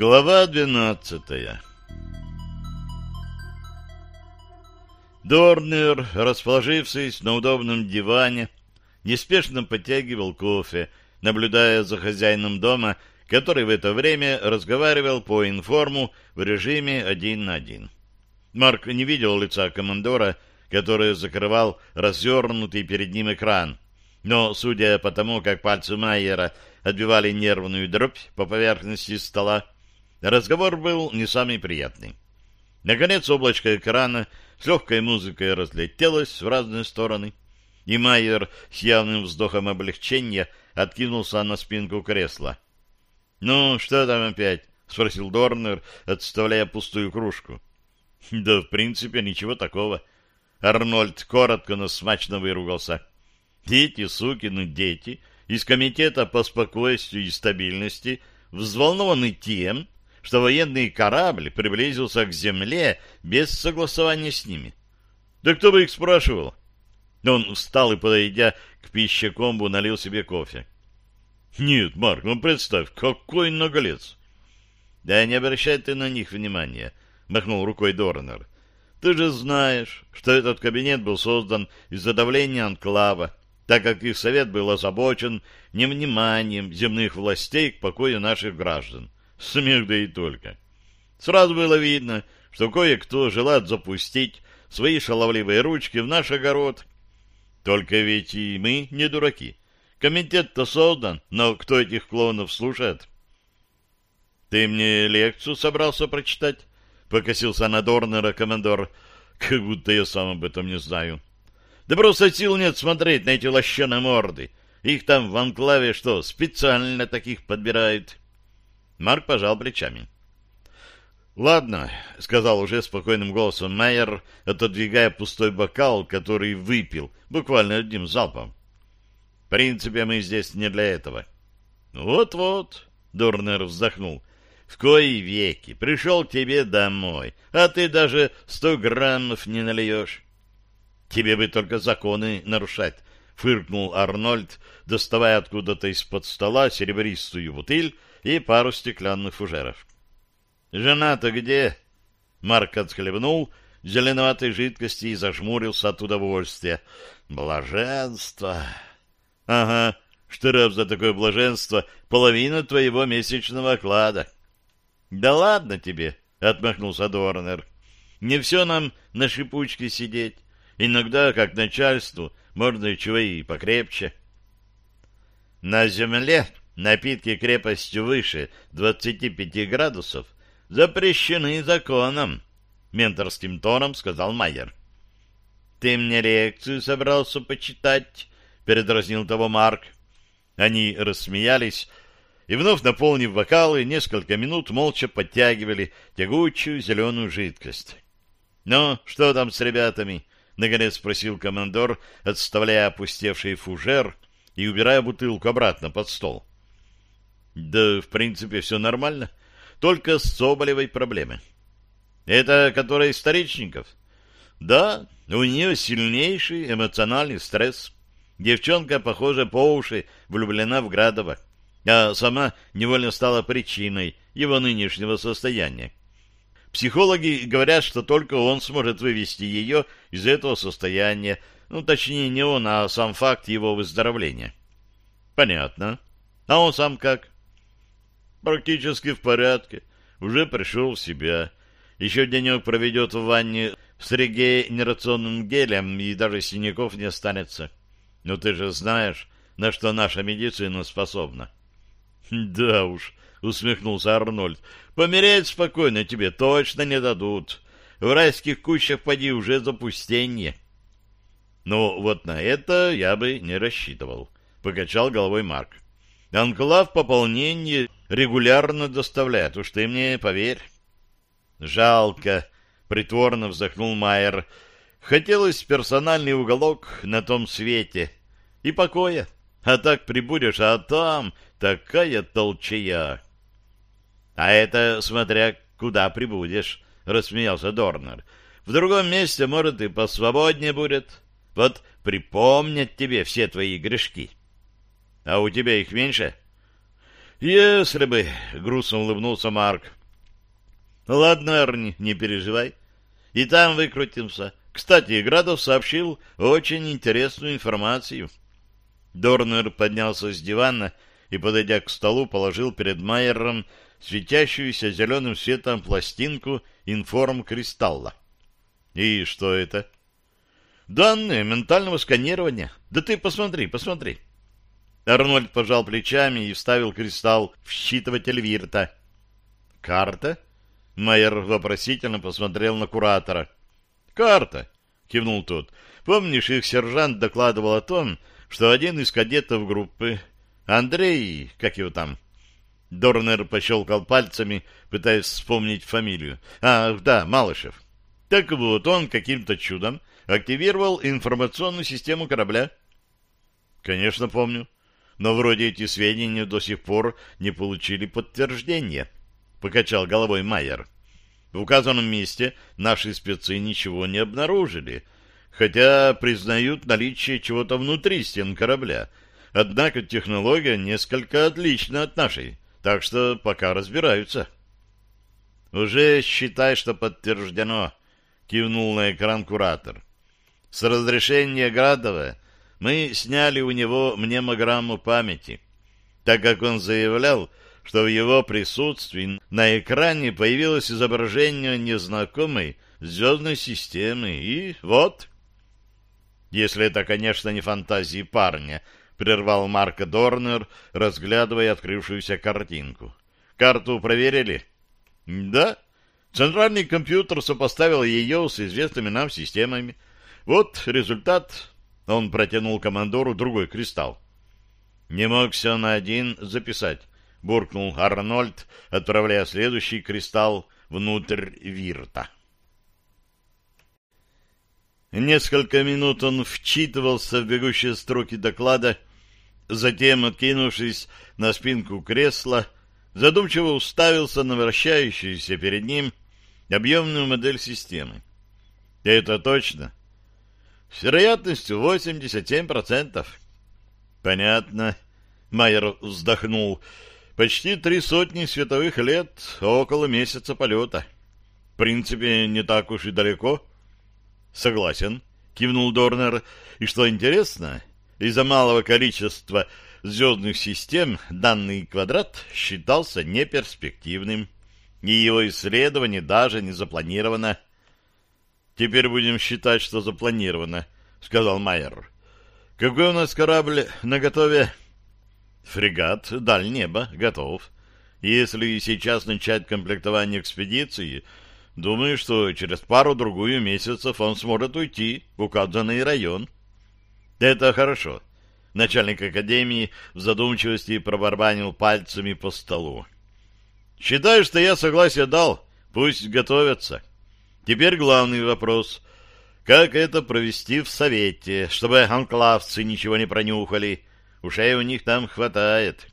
Глава двенадцатая Дорнер, расположившись на удобном диване, неспешно подтягивал кофе, наблюдая за хозяином дома, который в это время разговаривал по информу в режиме один на один. Марк не видел лица командора, который закрывал развернутый перед ним экран, но, судя по тому, как пальцы Майера отбивали нервную дробь по поверхности стола, разговор был не самый приятный. Наконец облачко экрана с легкой музыкой разлетелось в разные стороны, и Майер с явным вздохом облегчения откинулся на спинку кресла. — Ну, что там опять? — спросил Дорнер, отставляя пустую кружку. — Да, в принципе, ничего такого. Арнольд коротко, но смачно выругался. — Дети, сукины дети, из Комитета по спокойствию и стабильности взволнованы тем, что военный корабль приблизился к земле без согласования с ними. Да кто бы их спрашивал? Он встал и, подойдя к пищекомбу, налил себе кофе. Нет, Марк, ну представь, какой наглец! Да не обращай ты на них внимания, махнул рукой Дорнер. Ты же знаешь, что этот кабинет был создан из-за давления анклава, так как их совет был озабочен невниманием земных властей к покою наших граждан. Смех да и только. Сразу было видно, что кое-кто желает запустить свои шаловливые ручки в наш огород. Только ведь и мы не дураки. Комитет-то создан, но кто этих клоунов слушает? — Ты мне лекцию собрался прочитать? — покосился на Дорнера командор. — Как будто я сам об этом не знаю. — Да просто сил нет смотреть на эти лощеные морды. Их там в анклаве что, специально таких подбирают? Марк пожал плечами. «Ладно», — сказал уже спокойным голосом Майер, отодвигая пустой бокал, который выпил буквально одним залпом. «В принципе, мы здесь не для этого». «Вот-вот», — Дорнер вздохнул, — «в кои веки пришел к тебе домой, а ты даже сто граммов не нальешь». «Тебе бы только законы нарушать», — фыркнул Арнольд, доставая откуда-то из-под стола серебристую бутыль и пару стеклянных фужеров. «Жена-то где?» Марк отхлебнул зеленоватой жидкости и зажмурился от удовольствия. «Блаженство!» «Ага, штраф за такое блаженство — половина твоего месячного оклада». «Да ладно тебе!» — отмахнулся Дорнер. «Не все нам на шипучке сидеть. Иногда, как начальству, можно и чего и покрепче». На земле напитки крепостью выше 25 градусов запрещены законом, менторским тоном сказал Майер. Ты мне лекцию собрался почитать? передразнил того Марк. Они рассмеялись и, вновь наполнив бокалы, несколько минут молча подтягивали тягучую зеленую жидкость. — Ну, что там с ребятами? — наконец спросил командор, отставляя опустевший фужер и убирая бутылку обратно под стол. Да, в принципе, все нормально. Только с Соболевой проблемы. Это которая из старичников? Да, у нее сильнейший эмоциональный стресс. Девчонка, похоже, по уши влюблена в Градова, а сама невольно стала причиной его нынешнего состояния. Психологи говорят, что только он сможет вывести ее из этого состояния, ну, точнее, не он, а сам факт его выздоровления. Понятно. А он сам как? Практически в порядке. Уже пришел в себя. Еще денек проведет в ванне с реге нерационным гелем, и даже синяков не останется. Но ты же знаешь, на что наша медицина способна. Да уж, усмехнулся Арнольд. Помереть спокойно тебе точно не дадут. В райских кущах поди уже запустение. Ну, вот на это я бы не рассчитывал, покачал головой Марк. Анклав пополнение регулярно доставляет, уж ты мне поверь. Жалко, притворно вздохнул Майер. Хотелось персональный уголок на том свете и покоя. А так прибудешь, а там такая толчая. А это смотря куда прибудешь, рассмеялся Дорнер. В другом месте, может, и посвободнее будет. Вот припомнят тебе все твои грешки. А у тебя их меньше? Если бы, — грустно улыбнулся Марк. Ладно, Арни, не переживай. И там выкрутимся. Кстати, Градов сообщил очень интересную информацию. Дорнер поднялся с дивана и, подойдя к столу, положил перед Майером светящуюся зеленым светом пластинку информ-кристалла. И что это? Данные ментального сканирования. Да ты посмотри, посмотри. Арнольд пожал плечами и вставил кристалл в считыватель Вирта. Карта? Майер вопросительно посмотрел на куратора. Карта, кивнул тот. Помнишь, их сержант докладывал о том, что один из кадетов группы, Андрей, как его там, Дорнер пощелкал пальцами, пытаясь вспомнить фамилию. Ах, да, Малышев. Так вот, он каким-то чудом активировал информационную систему корабля. Конечно, помню. Но вроде эти сведения до сих пор не получили подтверждения, покачал головой Майер. В указанном месте наши спецы ничего не обнаружили, хотя признают наличие чего-то внутри стен корабля. Однако технология несколько отлична от нашей так что пока разбираются. «Уже считай, что подтверждено», — кивнул на экран куратор. «С разрешения Градова мы сняли у него мнемограмму памяти, так как он заявлял, что в его присутствии на экране появилось изображение незнакомой звездной системы, и вот...» Если это, конечно, не фантазии парня, прервал Марка Дорнер, разглядывая открывшуюся картинку. Карту проверили? Да. Центральный компьютер сопоставил ее с известными нам системами. Вот результат. Он протянул командору другой кристалл. Не мог все на один записать, буркнул Арнольд, отправляя следующий кристалл внутрь вирта. Несколько минут он вчитывался в бегущие строки доклада, Затем, откинувшись на спинку кресла, задумчиво уставился на вращающуюся перед ним объемную модель системы. Это точно? С вероятностью 87%. Понятно. Майер вздохнул. Почти три сотни световых лет, около месяца полета. В принципе, не так уж и далеко. Согласен, кивнул Дорнер. И что интересно, из-за малого количества звездных систем данный квадрат считался неперспективным, и его исследование даже не запланировано. «Теперь будем считать, что запланировано», — сказал Майер. «Какой у нас корабль наготове?» «Фрегат «Даль неба» готов. Если сейчас начать комплектование экспедиции, думаю, что через пару-другую месяцев он сможет уйти в указанный район». Это хорошо. Начальник академии в задумчивости пробарбанил пальцами по столу. Считаю, что я согласие дал. Пусть готовятся. Теперь главный вопрос. Как это провести в совете, чтобы анклавцы ничего не пронюхали? Ушей у них там хватает.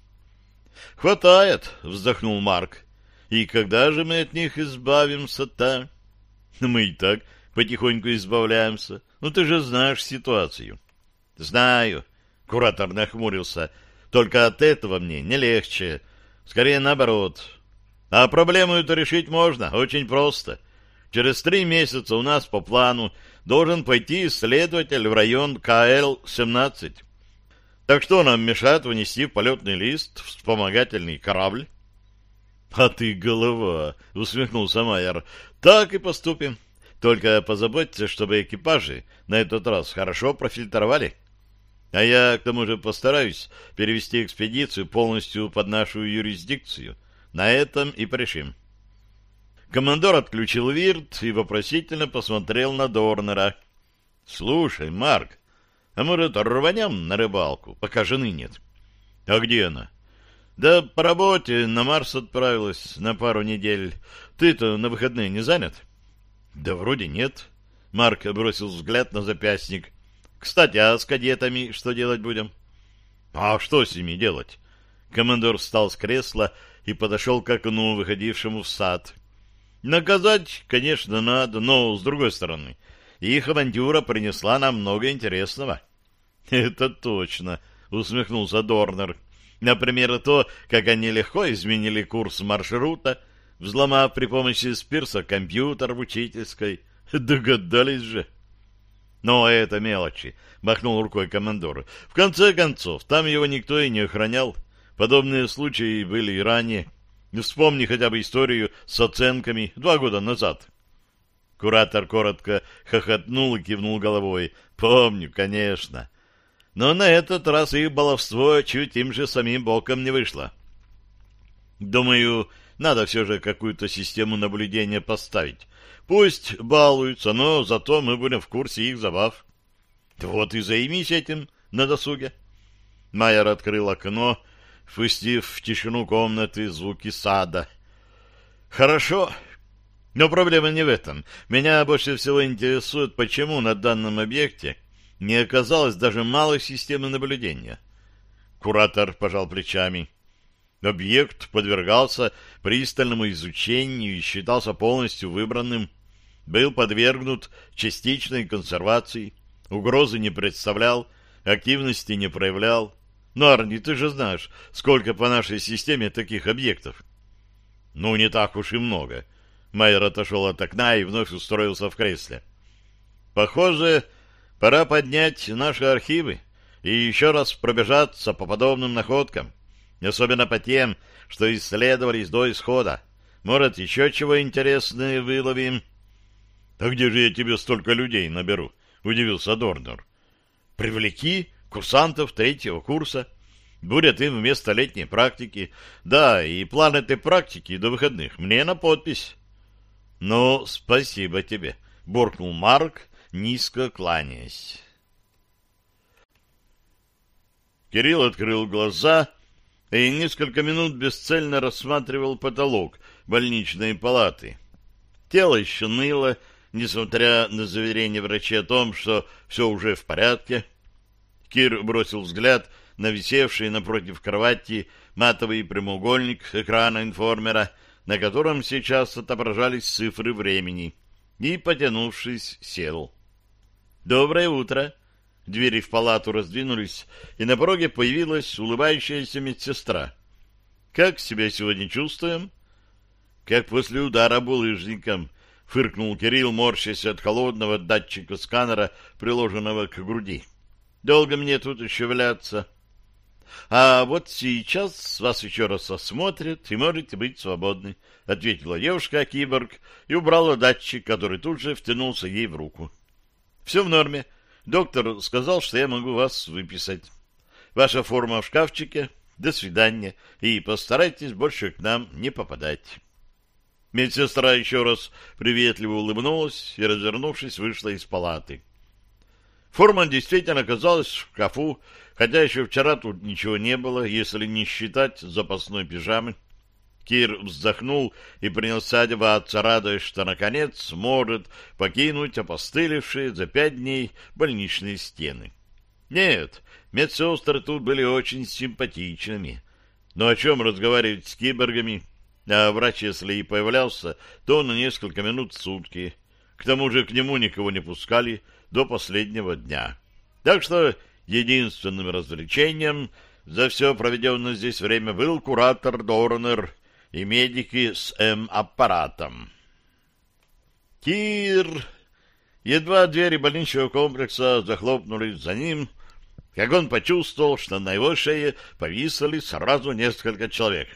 Хватает, вздохнул Марк. И когда же мы от них избавимся-то? Мы и так потихоньку избавляемся. Ну, ты же знаешь ситуацию. Знаю, куратор нахмурился. Только от этого мне не легче. Скорее наоборот. А проблему эту решить можно, очень просто. Через три месяца у нас по плану должен пойти исследователь в район КЛ-17. Так что нам мешает внести в полетный лист вспомогательный корабль? — А ты голова! — усмехнулся Майер. — Так и поступим. Только позаботьтесь, чтобы экипажи на этот раз хорошо профильтровали. — а я, к тому же, постараюсь перевести экспедицию полностью под нашу юрисдикцию. На этом и порешим. Командор отключил вирт и вопросительно посмотрел на Дорнера. — Слушай, Марк, а может, рванем на рыбалку, пока жены нет? — А где она? — Да по работе на Марс отправилась на пару недель. Ты-то на выходные не занят? — Да вроде нет. Марк бросил взгляд на запястник. Кстати, а с кадетами что делать будем? А что с ними делать? Командор встал с кресла и подошел к окну, выходившему в сад. Наказать, конечно, надо, но, с другой стороны, их авантюра принесла нам много интересного. — Это точно, — усмехнулся Дорнер. Например, то, как они легко изменили курс маршрута, взломав при помощи спирса компьютер в учительской. Догадались же. Но это мелочи, махнул рукой командор. В конце концов, там его никто и не охранял. Подобные случаи были и ранее. Вспомни хотя бы историю с оценками два года назад. Куратор коротко хохотнул и кивнул головой. Помню, конечно. Но на этот раз их баловство чуть им же самим боком не вышло. Думаю, надо все же какую-то систему наблюдения поставить. Пусть балуются, но зато мы будем в курсе их забав. Вот и займись этим на досуге. Майер открыл окно, впустив в тишину комнаты звуки сада. Хорошо, но проблема не в этом. Меня больше всего интересует, почему на данном объекте не оказалось даже малой системы наблюдения. Куратор пожал плечами. Объект подвергался пристальному изучению и считался полностью выбранным, был подвергнут частичной консервации, угрозы не представлял, активности не проявлял. Ну, Арни, ты же знаешь, сколько по нашей системе таких объектов. Ну, не так уж и много. Майер отошел от окна и вновь устроился в кресле. Похоже, пора поднять наши архивы и еще раз пробежаться по подобным находкам особенно по тем, что исследовались до исхода. Может, еще чего интересное выловим? — А где же я тебе столько людей наберу? — удивился Дорнер. — Привлеки курсантов третьего курса. Будет им вместо летней практики. Да, и план этой практики до выходных мне на подпись. — Ну, спасибо тебе, — буркнул Марк, низко кланяясь. Кирилл открыл глаза и несколько минут бесцельно рассматривал потолок больничной палаты. Тело еще ныло, несмотря на заверение врача о том, что все уже в порядке. Кир бросил взгляд на висевший напротив кровати матовый прямоугольник экрана информера, на котором сейчас отображались цифры времени, и, потянувшись, сел. «Доброе утро!» Двери в палату раздвинулись, и на пороге появилась улыбающаяся медсестра. «Как себя сегодня чувствуем?» «Как после удара булыжником», — фыркнул Кирилл, морщась от холодного датчика сканера, приложенного к груди. «Долго мне тут еще валяться?» «А вот сейчас вас еще раз осмотрят, и можете быть свободны», — ответила девушка-киборг и убрала датчик, который тут же втянулся ей в руку. «Все в норме. Доктор сказал, что я могу вас выписать. Ваша форма в шкафчике. До свидания. И постарайтесь больше к нам не попадать. Медсестра еще раз приветливо улыбнулась и, развернувшись, вышла из палаты. Форма действительно оказалась в шкафу, хотя еще вчера тут ничего не было, если не считать запасной пижамы. Кир вздохнул и принялся одеваться, радуясь, что, наконец, сможет покинуть опостылевшие за пять дней больничные стены. Нет, медсестры тут были очень симпатичными. Но о чем разговаривать с киборгами? А врач, если и появлялся, то на несколько минут в сутки. К тому же к нему никого не пускали до последнего дня. Так что единственным развлечением за все проведенное здесь время был куратор Дорнер — и медики с М-аппаратом. Кир! Едва двери больничного комплекса захлопнулись за ним, как он почувствовал, что на его шее повисли сразу несколько человек.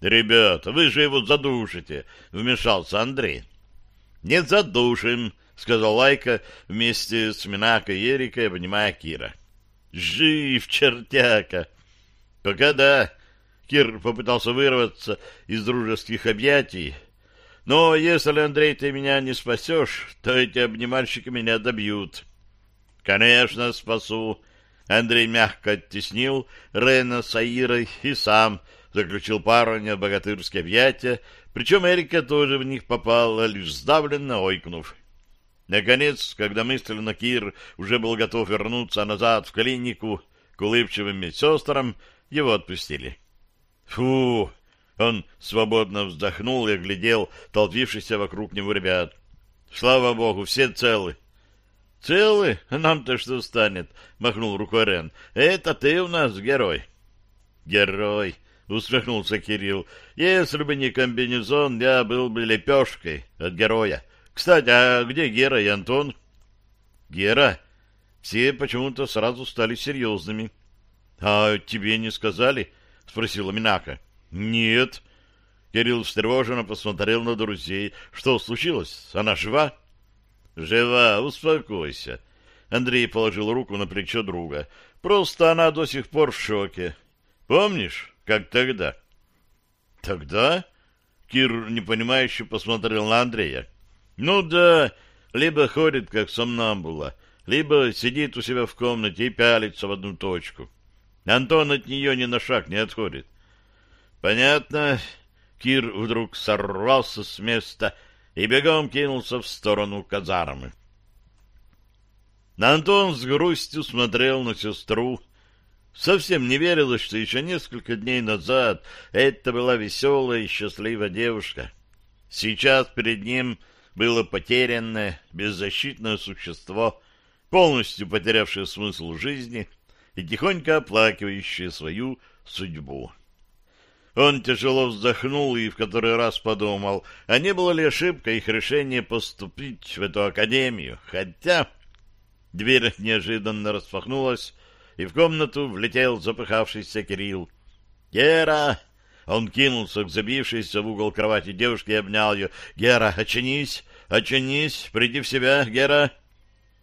«Ребята, вы же его задушите!» — вмешался Андрей. «Не задушим!» — сказал Лайка вместе с Минакой и Эрикой, обнимая Кира. «Жив, чертяка!» «Пока да!» Кир попытался вырваться из дружеских объятий. Но если, Андрей, ты меня не спасешь, то эти обнимальщики меня добьют. Конечно, спасу. Андрей мягко оттеснил Рена с Аирой и сам заключил парня в богатырские объятия, причем Эрика тоже в них попала, лишь сдавленно ойкнув. Наконец, когда мысленно Кир уже был готов вернуться назад в клинику к улыбчивым медсестрам, его отпустили. Фу! Он свободно вздохнул и оглядел толпившихся вокруг него ребят. Слава богу, все целы. Целы? Нам-то что станет? Махнул рукой Рен. Это ты у нас герой. Герой, усмехнулся Кирилл. Если бы не комбинезон, я был бы лепешкой от героя. Кстати, а где Гера и Антон? Гера? Все почему-то сразу стали серьезными. — А тебе не сказали? — спросила Минака. — Нет. Кирилл встревоженно посмотрел на друзей. — Что случилось? Она жива? — Жива, успокойся. Андрей положил руку на плечо друга. — Просто она до сих пор в шоке. Помнишь, как тогда? — Тогда? Кир непонимающе посмотрел на Андрея. — Ну да, либо ходит, как сомнамбула, либо сидит у себя в комнате и пялится в одну точку. Антон от нее ни на шаг не отходит. Понятно. Кир вдруг сорвался с места и бегом кинулся в сторону казармы. Антон с грустью смотрел на сестру. Совсем не верилось, что еще несколько дней назад это была веселая и счастливая девушка. Сейчас перед ним было потерянное, беззащитное существо, полностью потерявшее смысл жизни и тихонько оплакивающее свою судьбу. Он тяжело вздохнул и в который раз подумал, а не было ли ошибкой их решение поступить в эту академию, хотя... Дверь неожиданно распахнулась, и в комнату влетел запыхавшийся Кирилл. «Гера!» Он кинулся к забившейся в угол кровати девушке и обнял ее. «Гера, очнись! Очнись! Приди в себя, Гера!»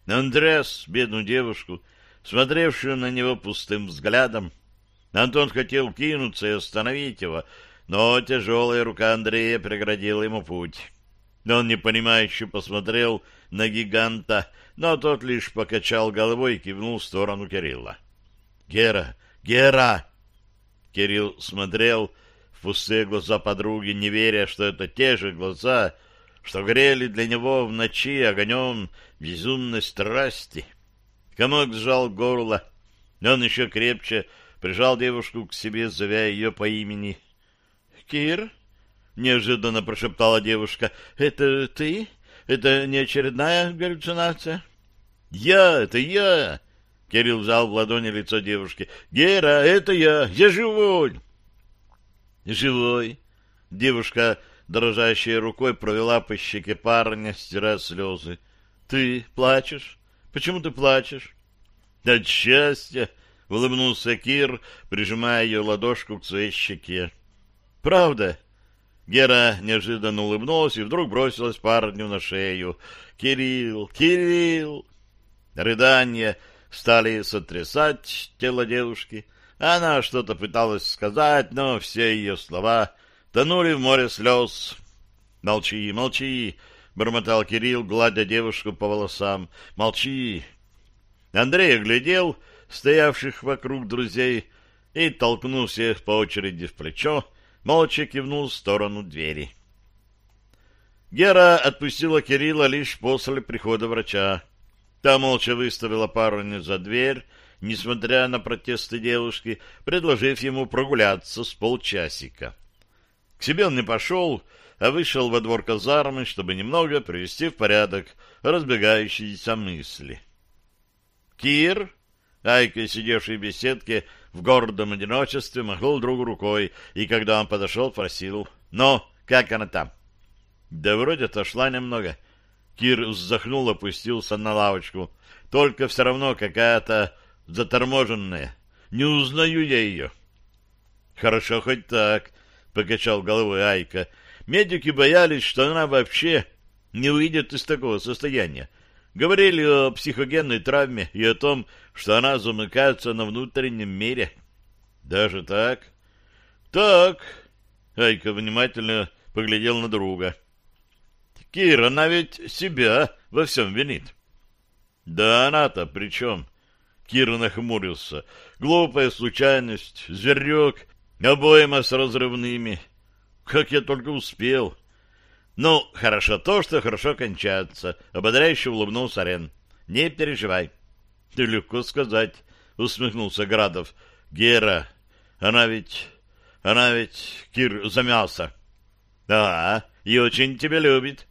Андреас, бедную девушку, смотревшую на него пустым взглядом, Антон хотел кинуться и остановить его, но тяжелая рука Андрея преградила ему путь. Он непонимающе посмотрел на гиганта, но тот лишь покачал головой и кивнул в сторону Кирилла. «Гера! Гера!» Кирилл смотрел пустые глаза подруги, не веря, что это те же глаза, что грели для него в ночи огонем безумной страсти. Комок сжал горло, он еще крепче прижал девушку к себе, зовя ее по имени. — Кир? — неожиданно прошептала девушка. — Это ты? Это не очередная галлюцинация? — Я, это я! — Кирилл взял в ладони лицо девушки. — Гера, это я! Я живой! — Живой! Девушка, дрожащей рукой, провела по щеке парня, стирая слезы. — Ты плачешь? Почему ты плачешь? — От счастья! —— улыбнулся Кир, прижимая ее ладошку к своей щеке. «Правда?» Гера неожиданно улыбнулась и вдруг бросилась парню на шею. «Кирилл! Кирилл!» Рыдания стали сотрясать тело девушки. Она что-то пыталась сказать, но все ее слова тонули в море слез. «Молчи, молчи!» — бормотал Кирилл, гладя девушку по волосам. «Молчи!» Андрей оглядел стоявших вокруг друзей, и, толкнув всех по очереди в плечо, молча кивнул в сторону двери. Гера отпустила Кирилла лишь после прихода врача. Та молча выставила парня за дверь, несмотря на протесты девушки, предложив ему прогуляться с полчасика. К себе он не пошел, а вышел во двор казармы, чтобы немного привести в порядок разбегающиеся мысли. «Кир!» Айка, сидевший в беседке, в гордом одиночестве, махнул другу рукой, и когда он подошел, просил, «Ну, как она там?» «Да вроде отошла немного». Кир вздохнул, опустился на лавочку. «Только все равно какая-то заторможенная. Не узнаю я ее». «Хорошо хоть так», — покачал головой Айка. «Медики боялись, что она вообще не выйдет из такого состояния. Говорили о психогенной травме и о том, что она замыкается на внутреннем мире. Даже так? Так. Айка внимательно поглядел на друга. Кира, она ведь себя во всем винит. Да она-то при чем? Кира нахмурился. Глупая случайность, зверек, обойма с разрывными. Как я только успел. Ну, хорошо то, что хорошо кончается. Ободряюще улыбнулся Рен. Не переживай. — Легко сказать, — усмехнулся Градов. — Гера, она ведь... Она ведь... Кир замялся. — Да, и очень тебя любит.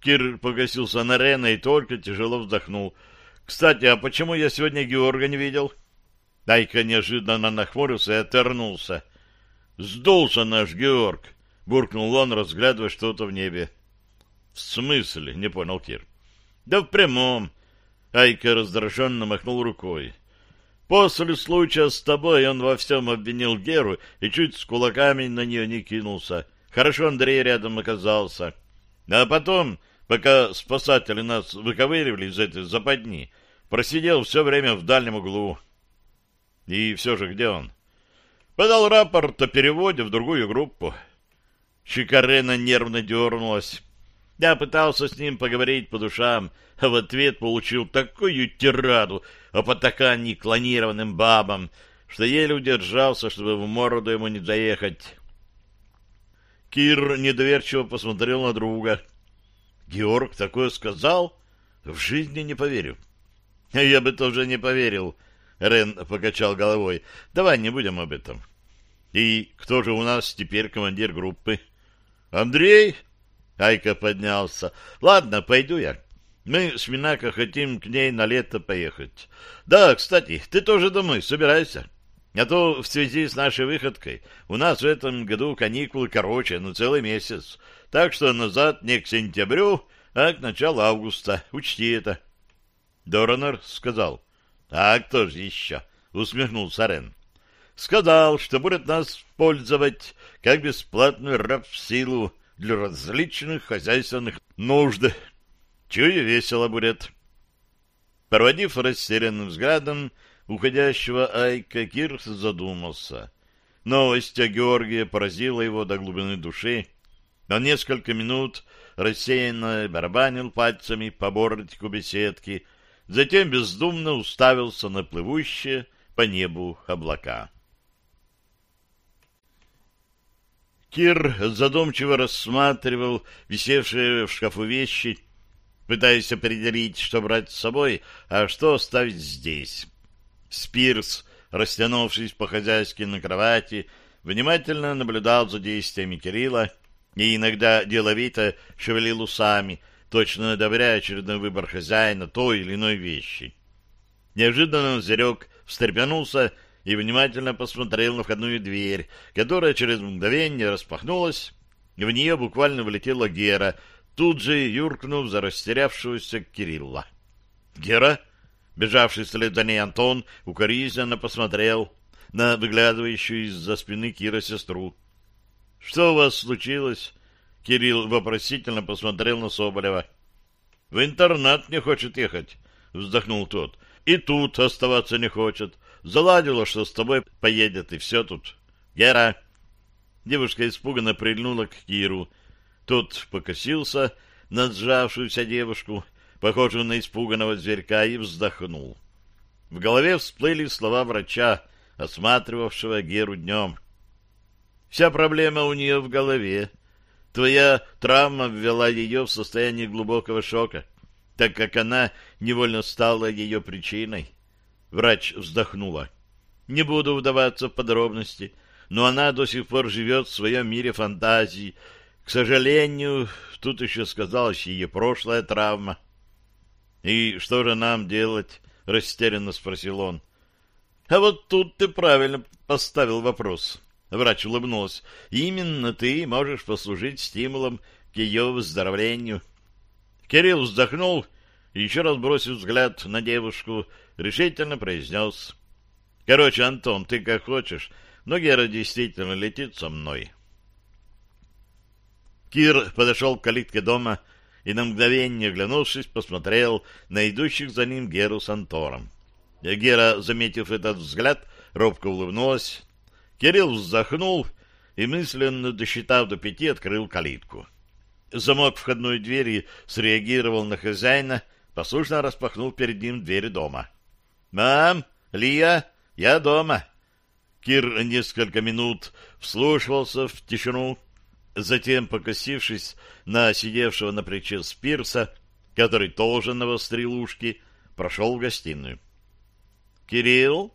Кир погасился на Рена и только тяжело вздохнул. — Кстати, а почему я сегодня Георга не видел? Айка неожиданно нахмурился и отвернулся. «Сдулся наш Георг!» — буркнул он, разглядывая что-то в небе. «В смысле?» — не понял Кир. «Да в прямом!» — Айка раздраженно махнул рукой. «После случая с тобой он во всем обвинил Геру и чуть с кулаками на нее не кинулся. Хорошо Андрей рядом оказался. А потом, пока спасатели нас выковыривали из этой западни, просидел все время в дальнем углу». «И все же где он?» Подал рапорт о переводе в другую группу. Чикарена нервно дернулась. Я пытался с ним поговорить по душам, а в ответ получил такую тираду о потакании клонированным бабам, что еле удержался, чтобы в морду ему не заехать. Кир недоверчиво посмотрел на друга. «Георг такое сказал? В жизни не поверю». «Я бы тоже не поверил», Рен покачал головой. Давай не будем об этом. И кто же у нас теперь командир группы? Андрей? Айка поднялся. Ладно, пойду я. Мы с Минако хотим к ней на лето поехать. Да, кстати, ты тоже домой собирайся. А то в связи с нашей выходкой у нас в этом году каникулы короче, на целый месяц. Так что назад не к сентябрю, а к началу августа. Учти это. Доронер сказал. А кто же еще? Усмехнулся Рен. Сказал, что будет нас пользовать как бесплатную раб-силу для различных хозяйственных нужд. Чую, весело будет. Проводив растерянным взглядом уходящего Айка, Кирс задумался. Новость о Георгии поразила его до глубины души. Он несколько минут рассеянно барабанил пальцами по бортику беседки, затем бездумно уставился на плывущие по небу облака. Кир задумчиво рассматривал висевшие в шкафу вещи, пытаясь определить, что брать с собой, а что оставить здесь. Спирс, растянувшись по-хозяйски на кровати, внимательно наблюдал за действиями Кирилла и иногда деловито шевелил усами — точно одобряя очередной выбор хозяина той или иной вещи. Неожиданно Зерек встрепенулся и внимательно посмотрел на входную дверь, которая через мгновение распахнулась, и в нее буквально влетела Гера, тут же юркнув за растерявшегося Кирилла. «Гера?» Бежавший вслед за ней Антон укоризненно посмотрел на выглядывающую из-за спины Кира сестру. «Что у вас случилось?» Кирилл вопросительно посмотрел на Соболева. — В интернат не хочет ехать, — вздохнул тот. — И тут оставаться не хочет. Заладила, что с тобой поедет, и все тут. — Гера! Девушка испуганно прильнула к Киру. Тот покосился на сжавшуюся девушку, похожую на испуганного зверька, и вздохнул. В голове всплыли слова врача, осматривавшего Геру днем. Вся проблема у нее в голове, Твоя травма ввела ее в состояние глубокого шока, так как она невольно стала ее причиной. Врач вздохнула. Не буду вдаваться в подробности, но она до сих пор живет в своем мире фантазий. К сожалению, тут еще сказалась ее прошлая травма. — И что же нам делать? — растерянно спросил он. — А вот тут ты правильно поставил вопрос. Врач улыбнулся. Именно ты можешь послужить стимулом к ее выздоровлению. Кирилл вздохнул и, еще раз бросив взгляд на девушку, решительно произнес. Короче, Антон, ты как хочешь, но Гера действительно летит со мной. Кир подошел к калитке дома и на мгновение, оглянувшись, посмотрел на идущих за ним Геру с Антором. Гера, заметив этот взгляд, робко улыбнулась, Кирилл вздохнул и, мысленно досчитав до пяти, открыл калитку. Замок входной двери среагировал на хозяина, послушно распахнул перед ним дверь дома. «Мам! Лия! Я дома!» Кир несколько минут вслушивался в тишину, затем, покосившись на сидевшего на плече Спирса, который тоже навострил ушки, прошел в гостиную. «Кирилл?»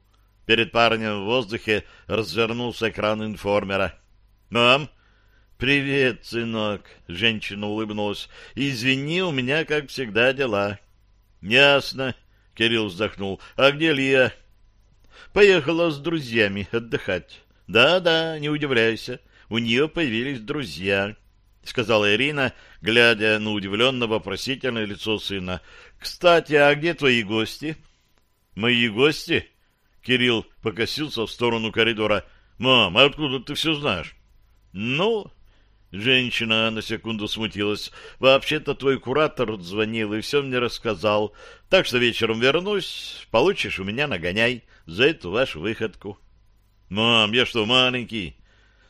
Перед парнем в воздухе развернулся экран информера. «Мам!» «Привет, сынок!» — женщина улыбнулась. «Извини, у меня, как всегда, дела». «Ясно», — Кирилл вздохнул. «А где Лия?» Поехала с друзьями отдыхать. Да-да, не удивляйся, у нее появились друзья, — сказала Ирина, глядя на удивленно вопросительное лицо сына. — Кстати, а где твои гости? — Мои гости? Кирилл покосился в сторону коридора. — Мам, а откуда ты все знаешь? — Ну, Женщина на секунду смутилась. «Вообще-то твой куратор звонил и все мне рассказал. Так что вечером вернусь, получишь у меня нагоняй за эту вашу выходку». «Мам, я что, маленький?»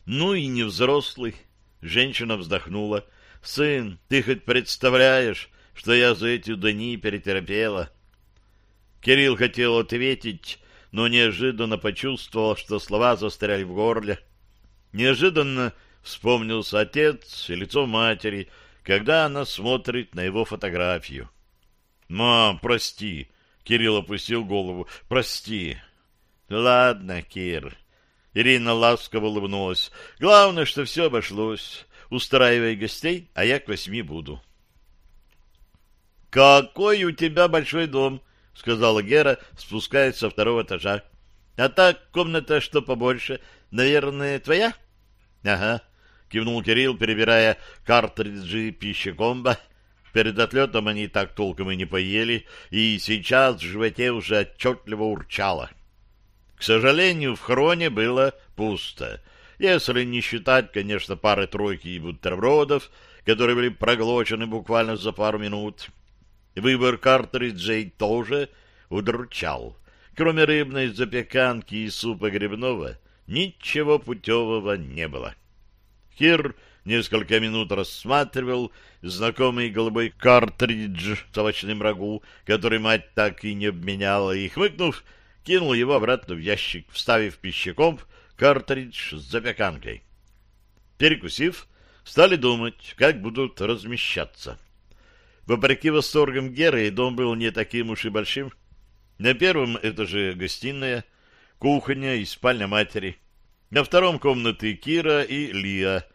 «Ну и не взрослый». Женщина вздохнула. «Сын, ты хоть представляешь, что я за эти дни перетерпела?» Кирилл хотел ответить, но неожиданно почувствовал, что слова застряли в горле. Неожиданно Вспомнился отец и лицо матери, когда она смотрит на его фотографию. «Мам, прости!» — Кирилл опустил голову. «Прости!» «Ладно, Кир». Ирина ласково улыбнулась. «Главное, что все обошлось. Устраивай гостей, а я к восьми буду». «Какой у тебя большой дом!» — сказала Гера, спускаясь со второго этажа. «А так, комната что побольше, наверное, твоя?» «Ага. — кивнул Кирилл, перебирая картриджи пищекомба. Перед отлетом они так толком и не поели, и сейчас в животе уже отчетливо урчало. К сожалению, в хроне было пусто. Если не считать, конечно, пары-тройки бутербродов, которые были проглочены буквально за пару минут. Выбор картриджей тоже удручал. Кроме рыбной запеканки и супа грибного, ничего путевого не было. Кир несколько минут рассматривал знакомый голубой картридж с овощным рагу, который мать так и не обменяла, и, хмыкнув, кинул его обратно в ящик, вставив в пищекомп картридж с запеканкой. Перекусив, стали думать, как будут размещаться. Вопреки восторгам Геры, дом был не таким уж и большим. На первом этаже гостиная, кухня и спальня матери — на втором комнаты Кира и Лия.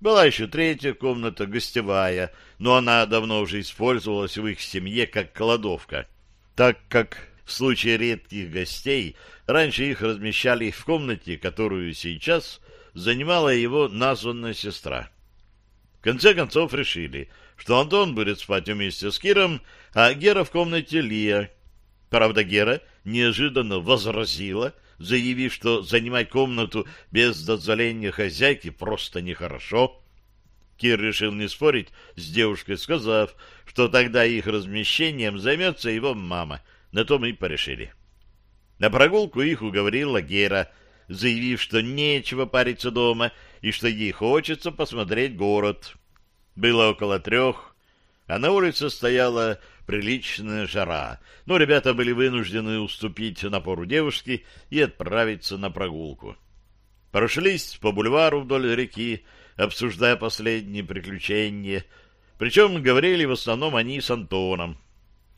Была еще третья комната, гостевая, но она давно уже использовалась в их семье как кладовка, так как в случае редких гостей раньше их размещали в комнате, которую сейчас занимала его названная сестра. В конце концов решили, что Антон будет спать вместе с Киром, а Гера в комнате Лия. Правда, Гера неожиданно возразила — заявив, что занимать комнату без дозволения хозяйки просто нехорошо. Кир решил не спорить с девушкой, сказав, что тогда их размещением займется его мама. На том и порешили. На прогулку их уговорила Гера, заявив, что нечего париться дома и что ей хочется посмотреть город. Было около трех, а на улице стояла приличная жара, но ребята были вынуждены уступить напору девушки и отправиться на прогулку. Прошлись по бульвару вдоль реки, обсуждая последние приключения, причем говорили в основном они с Антоном.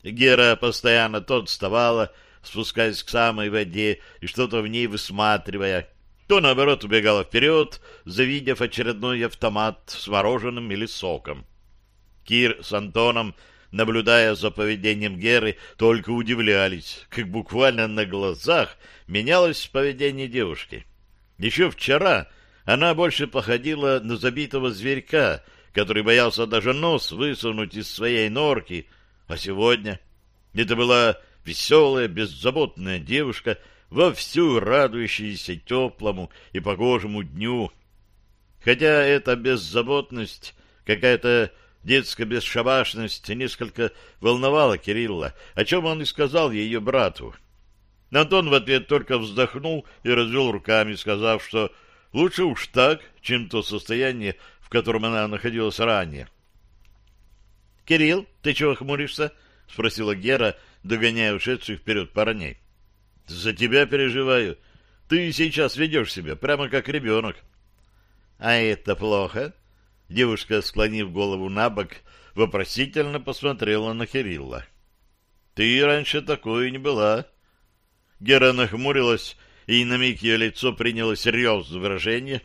Гера постоянно то отставала, спускаясь к самой воде и что-то в ней высматривая, то, наоборот, убегала вперед, завидев очередной автомат с мороженым или соком. Кир с Антоном наблюдая за поведением Геры, только удивлялись, как буквально на глазах менялось поведение девушки. Еще вчера она больше походила на забитого зверька, который боялся даже нос высунуть из своей норки, а сегодня это была веселая, беззаботная девушка, вовсю радующаяся теплому и погожему дню. Хотя эта беззаботность какая-то Детская бесшабашность несколько волновала Кирилла, о чем он и сказал ее брату. Антон в ответ только вздохнул и развел руками, сказав, что лучше уж так, чем то состояние, в котором она находилась ранее. — Кирилл, ты чего хмуришься? — спросила Гера, догоняя ушедших вперед парней. — За тебя переживаю. Ты сейчас ведешь себя прямо как ребенок. — А это плохо? Девушка, склонив голову на бок, вопросительно посмотрела на Кирилла. — Ты раньше такой не была. Гера нахмурилась, и на миг ее лицо приняло серьезное выражение.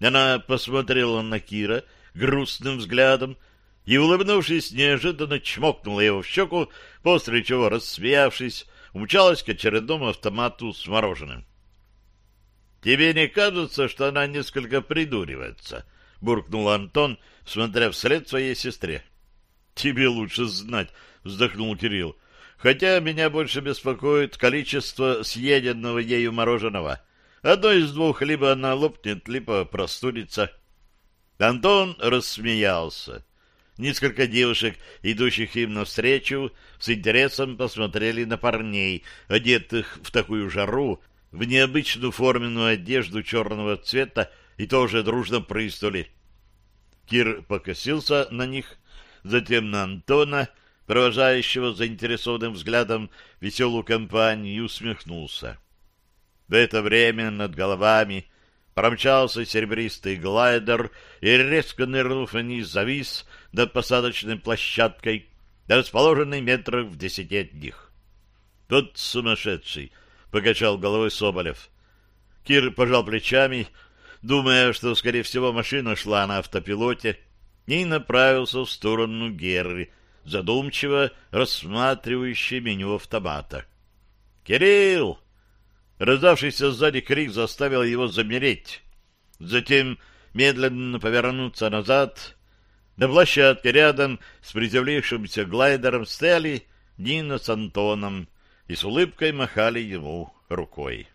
Она посмотрела на Кира грустным взглядом и, улыбнувшись, неожиданно чмокнула его в щеку, после чего, рассмеявшись, умчалась к очередному автомату с мороженым. «Тебе не кажется, что она несколько придуривается?» — буркнул Антон, смотря вслед своей сестре. «Тебе лучше знать», — вздохнул Кирилл. «Хотя меня больше беспокоит количество съеденного ею мороженого. Одно из двух, либо она лопнет, либо простудится». Антон рассмеялся. Несколько девушек, идущих им навстречу, с интересом посмотрели на парней, одетых в такую жару, в необычную форменную одежду черного цвета, и тоже дружно прыснули. Кир покосился на них, затем на Антона, провожающего заинтересованным взглядом веселую компанию, усмехнулся. В это время над головами промчался серебристый глайдер и, резко нырнув вниз, завис над посадочной площадкой, расположенной метрах в десяти от них. «Тот сумасшедший!» — покачал головой Соболев. Кир пожал плечами, думая, что, скорее всего, машина шла на автопилоте, и направился в сторону Герри, задумчиво рассматривающий меню автомата. «Кирилл!» Раздавшийся сзади крик заставил его замереть. Затем медленно повернуться назад. На площадке рядом с приземлившимся глайдером стояли Нина с Антоном и с улыбкой махали ему рукой.